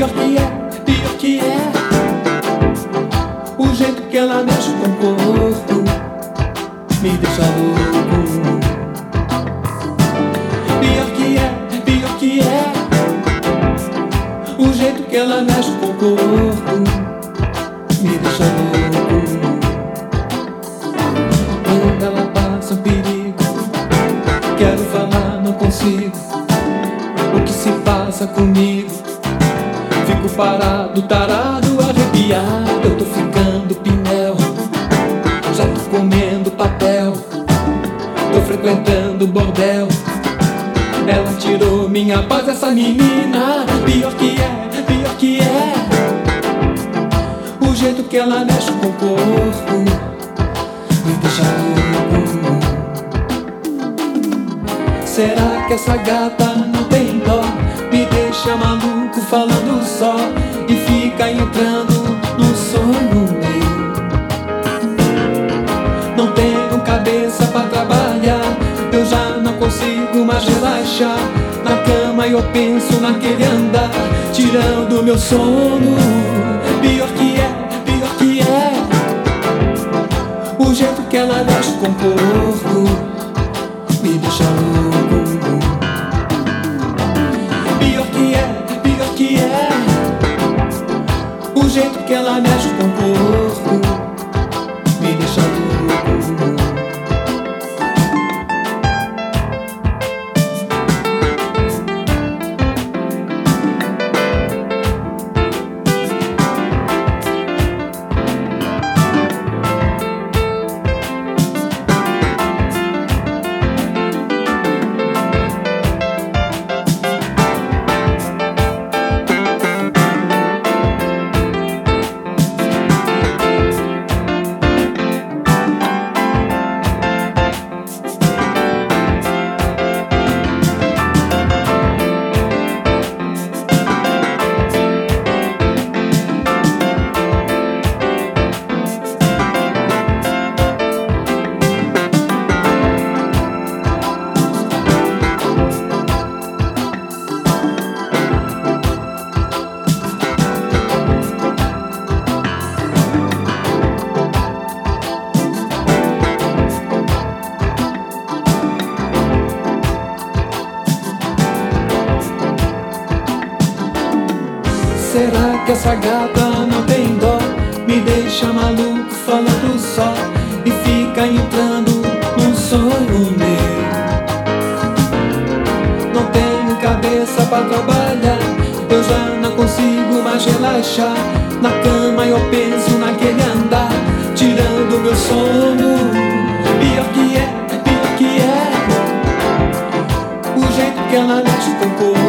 pior que é, pior que é. O jeito que ela mexe com o corpo Me deixa louco. Pior que é, pior que é. O jeito que ela mexe com o corpo Me deixa louco. Quando ela passa um perigo Quero falar, não consigo. O que se passa comigo? Fico parado, tarado, arrepiado. Eu tô ficando pinel. Já tô comendo papel. Tô frequentando bordel. Ela tirou minha paz, essa menina. Pior que é, pior que é. O jeito que ela mexe com o corpo me deixa louco. Será que essa gata não tem dó? Me deixa maluco falando só e fica entrando no sonho meu. Não tenho cabeça pra trabalhar, eu já não consigo mais relaxar. Na cama eu penso naquele andar, tirando meu sono. Pior que é, pior que é. O jeito que ela mexe com o corpo me deixa louco. Jeito que ela mexe o corpo Será que essa gata não tem dó? Me deixa maluco falando só e fica entrando num sonho meu. Não tenho cabeça pra trabalhar, eu já não consigo mais relaxar. Na cama eu penso naquele andar, tirando meu sono. Pior que é, pior que é. O jeito que ela mexe o corpo